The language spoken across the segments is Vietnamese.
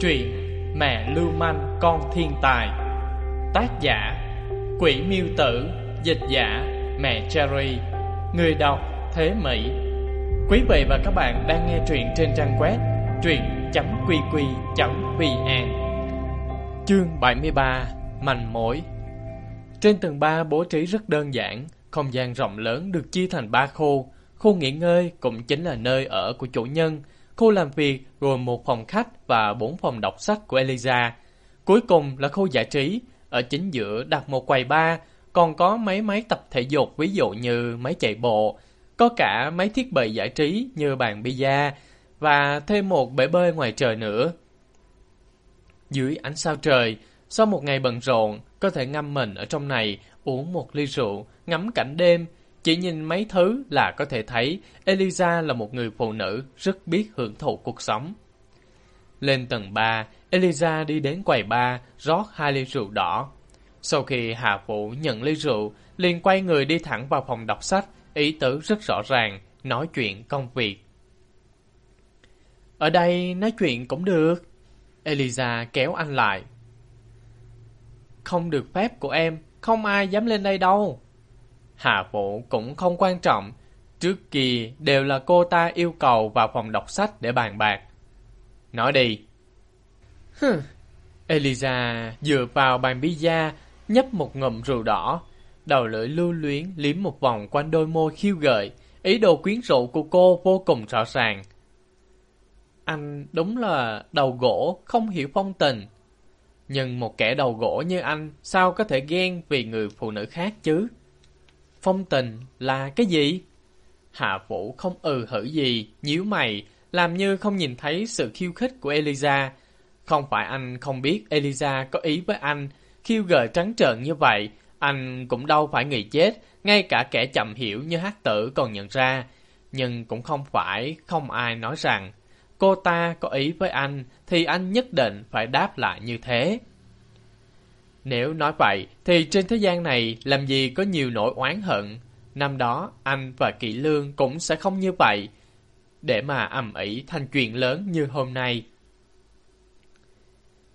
Truyện Mẹ Lưu Manh, Con Thiên Tài. Tác giả, Quỷ Miêu Tử. Dịch giả, Mẹ Cherry. Người đọc, Thế Mỹ. Quý vị và các bạn đang nghe truyện trên trang web truyện.qq.vn Chương 73 mành mối. Trên tầng 3 bố trí rất đơn giản, Không gian rộng lớn được chia thành ba khu. Khu nghỉ ngơi cũng chính là nơi ở của chủ nhân Khu làm việc gồm một phòng khách và bốn phòng đọc sách của Eliza. Cuối cùng là khu giải trí, ở chính giữa đặt một quầy bar, còn có mấy máy tập thể dục ví dụ như máy chạy bộ, có cả mấy thiết bị giải trí như bàn bia và thêm một bể bơi ngoài trời nữa. Dưới ánh sao trời, sau một ngày bận rộn, có thể ngâm mình ở trong này, uống một ly rượu, ngắm cảnh đêm, chỉ nhìn mấy thứ là có thể thấy Eliza là một người phụ nữ rất biết hưởng thụ cuộc sống. Lên tầng 3, Eliza đi đến quầy bar, rót hai ly rượu đỏ. Sau khi Hà Vũ nhận ly rượu, liền quay người đi thẳng vào phòng đọc sách, ý tứ rất rõ ràng, nói chuyện công việc. Ở đây nói chuyện cũng được. Eliza kéo anh lại. Không được phép của em, không ai dám lên đây đâu. Hà Vũ cũng không quan trọng. Trước kia đều là cô ta yêu cầu vào phòng đọc sách để bàn bạc. Nói đi. Hừ. Eliza dựa vào bàn pizza, nhấp một ngụm rượu đỏ. Đầu lưỡi lưu luyến liếm một vòng quanh đôi môi khiêu gợi. Ý đồ quyến rũ của cô vô cùng rõ ràng. Anh đúng là đầu gỗ, không hiểu phong tình. Nhưng một kẻ đầu gỗ như anh sao có thể ghen vì người phụ nữ khác chứ? Phong tình là cái gì? Hạ Vũ không ừ hử gì, nhíu mày, làm như không nhìn thấy sự khiêu khích của Eliza. Không phải anh không biết Eliza có ý với anh, khiêu gợi trắng trợn như vậy, anh cũng đâu phải người chết, ngay cả kẻ chậm hiểu như hát tử còn nhận ra. Nhưng cũng không phải không ai nói rằng, cô ta có ý với anh thì anh nhất định phải đáp lại như thế. Nếu nói vậy, thì trên thế gian này làm gì có nhiều nỗi oán hận. Năm đó, anh và Kỷ Lương cũng sẽ không như vậy, để mà ầm ĩ thành chuyện lớn như hôm nay.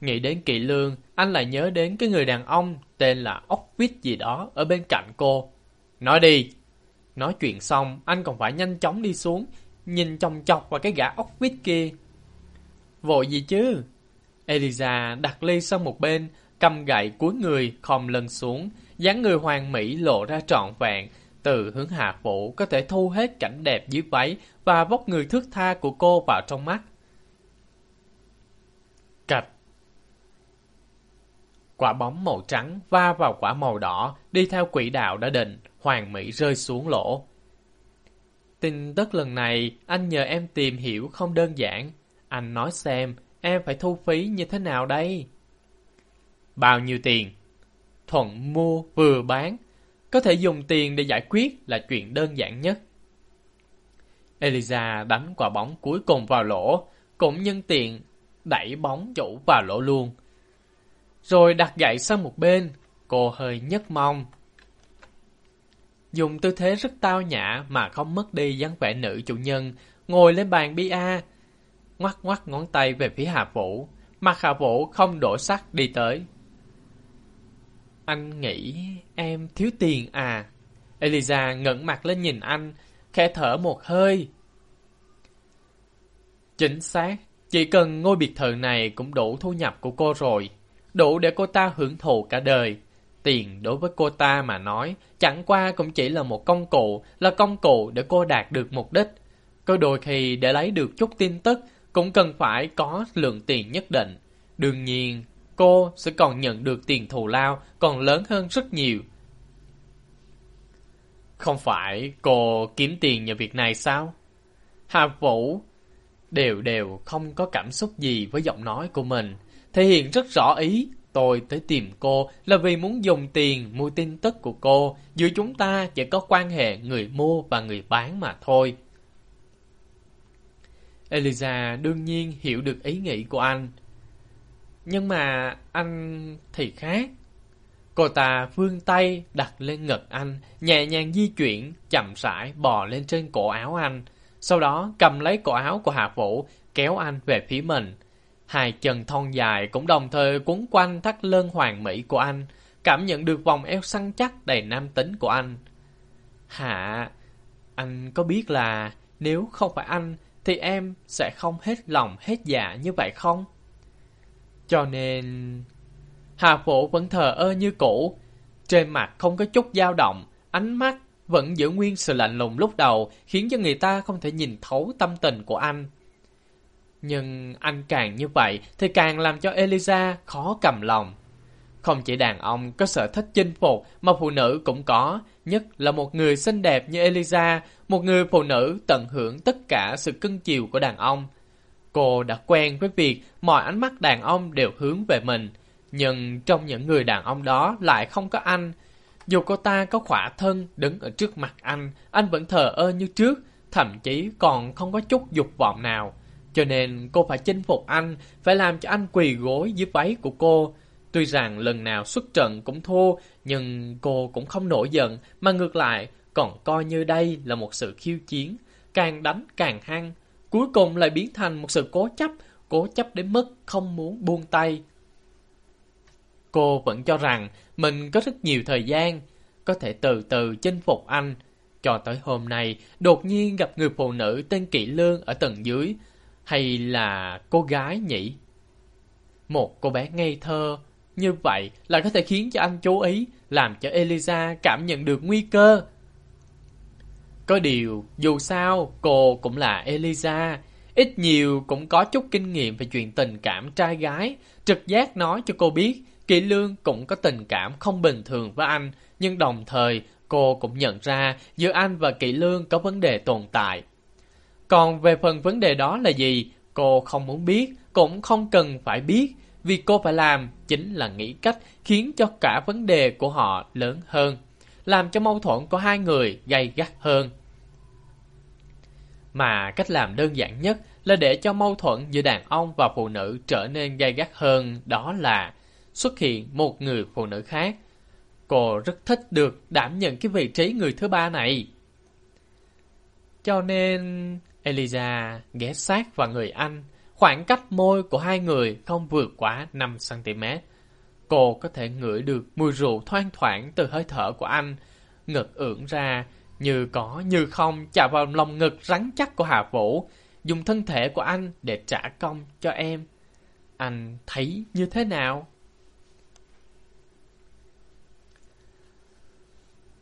Nghĩ đến Kỷ Lương, anh lại nhớ đến cái người đàn ông tên là Ốc Vít gì đó ở bên cạnh cô. Nói đi! Nói chuyện xong, anh còn phải nhanh chóng đi xuống, nhìn chòng chọc vào cái gã ốc vít kia. Vội gì chứ? Eliza đặt ly sang một bên, cầm gậy cuối người khom lưng xuống, dáng người hoàng mỹ lộ ra trọn vẹn. Từ hướng hạ phủ có thể thu hết cảnh đẹp dưới váy và vóc người thước tha của cô vào trong mắt. Cạch Quả bóng màu trắng va vào quả màu đỏ, đi theo quỹ đạo đã định, hoàng mỹ rơi xuống lỗ. Tin tức lần này, anh nhờ em tìm hiểu không đơn giản. Anh nói xem, em phải thu phí như thế nào đây? Bao nhiêu tiền? Thuận mua vừa bán. Có thể dùng tiền để giải quyết là chuyện đơn giản nhất. Eliza đánh quả bóng cuối cùng vào lỗ, cũng nhân tiện đẩy bóng chủ vào lỗ luôn. Rồi đặt gậy sang một bên, cô hơi nhấc mông. Dùng tư thế rất tao nhã mà không mất đi dáng vẻ nữ chủ nhân, ngồi lên bàn bia, ngoắt ngoắt ngón tay về phía Hà Vũ. Mặt Hà Vũ không đổ sắc đi tới. Anh nghĩ em thiếu tiền à? Eliza ngẩng mặt lên nhìn anh, khẽ thở một hơi. Chính xác, chỉ cần ngôi biệt thự này cũng đủ thu nhập của cô rồi. Đủ để cô ta hưởng thụ cả đời. Tiền đối với cô ta mà nói, chẳng qua cũng chỉ là một công cụ, là công cụ để cô đạt được mục đích. Có đôi khi để lấy được chút tin tức, cũng cần phải có lượng tiền nhất định. Đương nhiên, cô sẽ còn nhận được tiền thù lao còn lớn hơn rất nhiều. Không phải cô kiếm tiền nhờ việc này sao? Hà Vũ đều đều không có cảm xúc gì với giọng nói của mình, thể hiện rất rõ ý. Tôi tới tìm cô là vì muốn dùng tiền mua tin tức của cô, giữa chúng ta chỉ có quan hệ người mua và người bán mà thôi. Eliza đương nhiên hiểu được ý nghĩ của anh. Nhưng mà anh thì khác. Cô ta vươn tay đặt lên ngực anh, nhẹ nhàng di chuyển, chậm rãi bò lên trên cổ áo anh. Sau đó cầm lấy cổ áo của Hạ Vũ, kéo anh về phía mình. Hai chân thon dài cũng đồng thời cuốn quanh thắt lưng hoàng mỹ của anh, cảm nhận được vòng eo săn chắc đầy nam tính của anh. Hạ, anh có biết là nếu không phải anh thì em sẽ không hết lòng hết dạ như vậy không? Cho nên... Hà Phổ vẫn thờ ơ như cũ, trên mặt không có chút dao động, ánh mắt vẫn giữ nguyên sự lạnh lùng lúc đầu, khiến cho người ta không thể nhìn thấu tâm tình của anh. Nhưng anh càng như vậy thì càng làm cho Eliza khó cầm lòng. Không chỉ đàn ông có sở thích chinh phục mà phụ nữ cũng có, nhất là một người xinh đẹp như Eliza, một người phụ nữ tận hưởng tất cả sự cưng chiều của đàn ông. Cô đã quen với việc mọi ánh mắt đàn ông đều hướng về mình, nhưng trong những người đàn ông đó lại không có anh. Dù cô ta có khỏa thân đứng ở trước mặt anh, anh vẫn thờ ơ như trước, thậm chí còn không có chút dục vọng nào. Cho nên cô phải chinh phục anh, phải làm cho anh quỳ gối dưới váy của cô. Tuy rằng lần nào xuất trận cũng thua, nhưng cô cũng không nổi giận, mà ngược lại còn coi như đây là một sự khiêu chiến. Càng đánh càng hăng, cuối cùng lại biến thành một sự cố chấp, cố chấp đến mức không muốn buông tay. Cô vẫn cho rằng mình có rất nhiều thời gian, có thể từ từ chinh phục anh. Cho tới hôm nay, đột nhiên gặp người phụ nữ tên Kỵ Lương ở tầng dưới, hay là cô gái nhỉ? Một cô bé ngây thơ, như vậy là có thể khiến cho anh chú ý, làm cho Eliza cảm nhận được nguy cơ. Có điều, dù sao, cô cũng là Eliza, ít nhiều cũng có chút kinh nghiệm về chuyện tình cảm trai gái, trực giác nói cho cô biết Kỳ Lương cũng có tình cảm không bình thường với anh, nhưng đồng thời cô cũng nhận ra giữa anh và Kỳ Lương có vấn đề tồn tại. Còn về phần vấn đề đó là gì, cô không muốn biết, cũng không cần phải biết. Việc cô phải làm chính là nghĩ cách khiến cho cả vấn đề của họ lớn hơn, làm cho mâu thuẫn của hai người gay gắt hơn. Mà cách làm đơn giản nhất là để cho mâu thuẫn giữa đàn ông và phụ nữ trở nên gay gắt hơn, đó là xuất hiện một người phụ nữ khác. Cô rất thích được đảm nhận cái vị trí người thứ ba này. Cho nên Eliza ghé sát vào người anh, khoảng cách môi của hai người không vượt quá 5cm. Cô có thể ngửi được mùi rượu thoang thoảng từ hơi thở của anh, ngực ưỡn ra, như có như không chạm vào lòng ngực rắn chắc của Hà Vũ, dùng thân thể của anh để trả công cho em. Anh thấy như thế nào?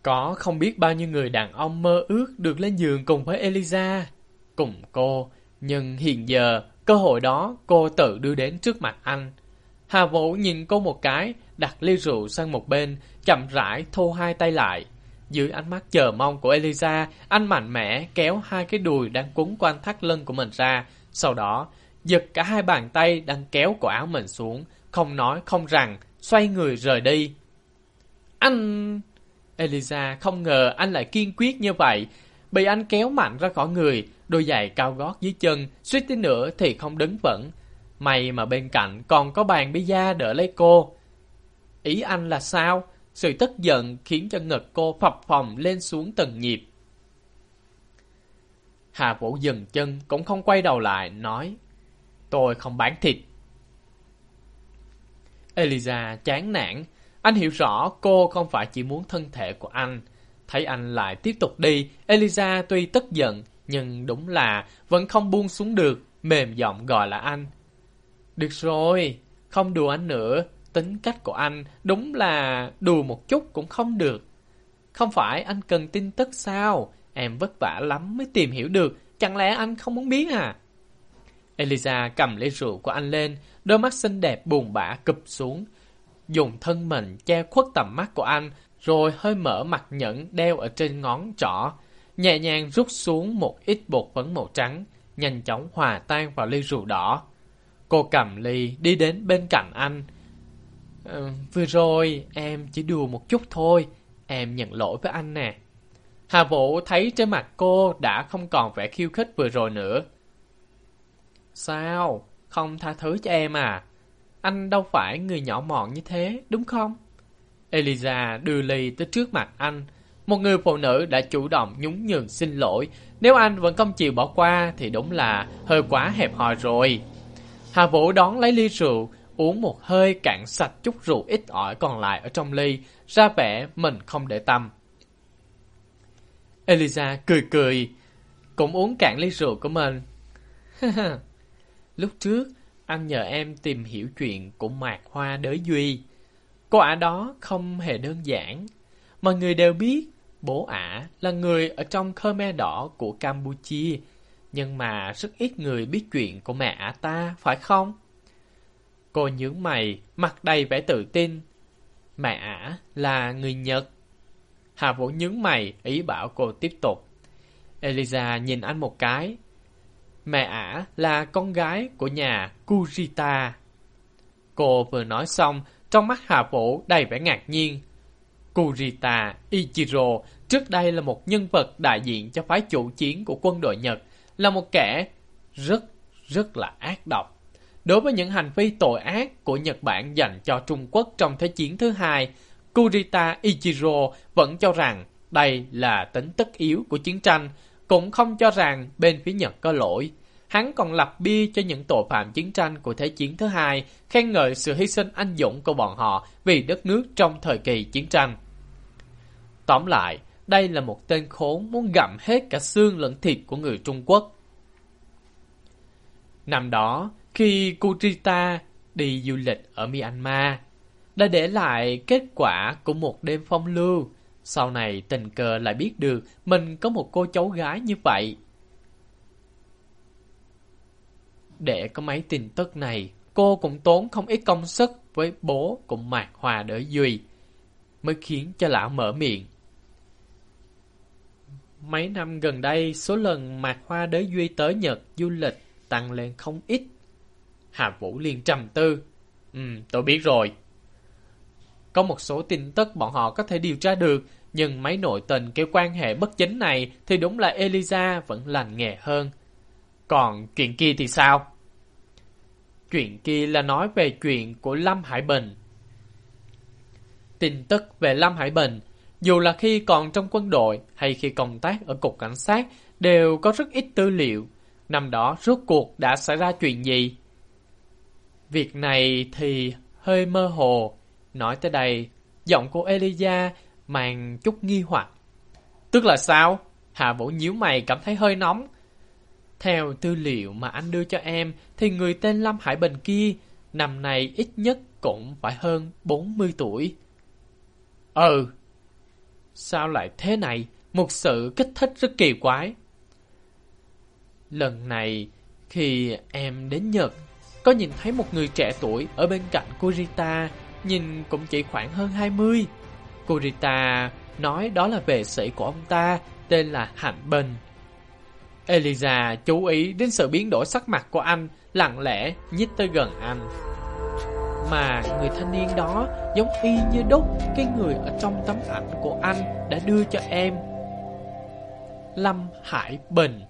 Có không biết bao nhiêu người đàn ông mơ ước được lên giường cùng với Eliza, cùng cô, nhưng hiện giờ cơ hội đó cô tự đưa đến trước mặt anh. Hà Vũ nhìn cô một cái, đặt ly rượu sang một bên, chậm rãi thu hai tay lại. Dưới ánh mắt chờ mong của Eliza, anh mạnh mẽ kéo hai cái đùi đang quấn quanh thắt lưng của mình ra, sau đó giật cả hai bàn tay đang kéo cổ áo mình xuống, không nói không rằng, xoay người rời đi. Anh... Eliza không ngờ anh lại kiên quyết như vậy. Bị anh kéo mạnh ra khỏi người, đôi giày cao gót dưới chân, suýt tí nữa thì không đứng vững. May mà bên cạnh còn có bàn pizza đỡ lấy cô. Ý anh là sao? Sự tức giận khiến cho ngực cô phập phồng lên xuống từng nhịp. Hà Vũ dừng chân cũng không quay đầu lại, nói Tôi không bán thịt. Eliza chán nản, anh hiểu rõ cô không phải chỉ muốn thân thể của anh. Thấy anh lại tiếp tục đi, Eliza tuy tức giận, nhưng đúng là vẫn không buông xuống được, mềm giọng gọi là anh. Được rồi, không đùa anh nữa, tính cách của anh đúng là đùa một chút cũng không được. Không phải anh cần tin tức sao? Em vất vả lắm mới tìm hiểu được, chẳng lẽ anh không muốn biết à? Eliza cầm ly rượu của anh lên, đôi mắt xinh đẹp buồn bã cụp xuống, dùng thân mình che khuất tầm mắt của anh, rồi hơi mở mặt nhẫn đeo ở trên ngón trỏ, nhẹ nhàng rút xuống một ít bột phấn màu trắng, nhanh chóng hòa tan vào ly rượu đỏ. Cô cầm ly đi đến bên cạnh anh. Ừ, vừa rồi em chỉ đùa một chút thôi, em nhận lỗi với anh nè. Hà Vũ thấy trên mặt cô đã không còn vẻ khiêu khích vừa rồi nữa. Sao? Không tha thứ cho em à? Anh đâu phải người nhỏ mọn như thế, đúng không? Eliza đưa ly tới trước mặt anh. Một người phụ nữ đã chủ động nhún nhường xin lỗi. Nếu anh vẫn không chịu bỏ qua thì đúng là hơi quá hẹp hòi rồi. Hà Vũ đón lấy ly rượu, uống một hơi cạn sạch chút rượu ít ỏi còn lại ở trong ly, ra vẻ mình không để tâm. Eliza cười cười, cũng uống cạn ly rượu của mình. Lúc trước, anh nhờ em tìm hiểu chuyện của Mạc Hoa Đới Duy. Cô ả đó không hề đơn giản. Mọi người đều biết bố ả là người ở trong Khmer đỏ của Campuchia, nhưng mà rất ít người biết chuyện của mẹ ả ta, phải không? Cô nhướng mày, mặt đầy vẻ tự tin. Mẹ ả là người Nhật. Hà Vũ nhướng mày, ý bảo cô tiếp tục. Eliza nhìn anh một cái. Mẹ ả là con gái của nhà Kurita. Cô vừa nói xong, trong mắt Hà Vũ đầy vẻ ngạc nhiên. Kurita Ichiro trước đây là một nhân vật đại diện cho phái chủ chiến của quân đội Nhật, là một kẻ rất, rất là ác độc. Đối với những hành vi tội ác của Nhật Bản dành cho Trung Quốc trong Thế chiến thứ hai, Kurita Ichiro vẫn cho rằng đây là tính tất yếu của chiến tranh, cũng không cho rằng bên phía Nhật có lỗi. Hắn còn lập bia cho những tội phạm chiến tranh của Thế chiến thứ hai, khen ngợi sự hy sinh anh dũng của bọn họ vì đất nước trong thời kỳ chiến tranh. Tóm lại, đây là một tên khốn muốn gặm hết cả xương lẫn thịt của người Trung Quốc. Năm đó, khi Kurita đi du lịch ở Myanmar, đã để lại kết quả của một đêm phong lưu. Sau này tình cờ lại biết được mình có một cô cháu gái như vậy. Để có mấy tin tức này, cô cũng tốn không ít công sức với bố cũng Mạc Hòa Đỡ Duy, mới khiến cho lão mở miệng. Mấy năm gần đây, số lần Mạc Hoa Đới Duy tới Nhật du lịch tăng lên không ít. Hà Vũ liền trầm tư. Ừ, tôi biết rồi. Có một số tin tức bọn họ có thể điều tra được, nhưng mấy nội tình kêu quan hệ bất chính này thì đúng là Eliza vẫn lành nghề hơn. Còn chuyện kia thì sao? Chuyện kia là nói về chuyện của Lâm Hải Bình. Tin tức về Lâm Hải Bình, dù là khi còn trong quân đội hay khi công tác ở cục cảnh sát, đều có rất ít tư liệu. Năm đó rốt cuộc đã xảy ra chuyện gì? Việc này thì hơi mơ hồ. Nói tới đây, giọng của Elia mang chút nghi hoặc. Tức là sao? Hạ Vũ nhíu mày cảm thấy hơi nóng. Theo tư liệu mà anh đưa cho em, thì người tên Lâm Hải Bình kia, năm nay ít nhất cũng phải hơn 40 tuổi. Ừ. Sao lại thế này? Một sự kích thích rất kỳ quái. Lần này, khi em đến Nhật, có nhìn thấy một người trẻ tuổi ở bên cạnh Kurita, nhìn cũng chỉ khoảng hơn 20. Kurita nói đó là vệ sĩ của ông ta, tên là Hạnh Bình. Eliza chú ý đến sự biến đổi sắc mặt của anh, lặng lẽ nhích tới gần anh. Mà người thanh niên đó giống y như đúc cái người ở trong tấm ảnh của anh đã đưa cho em. Lâm Hải Bình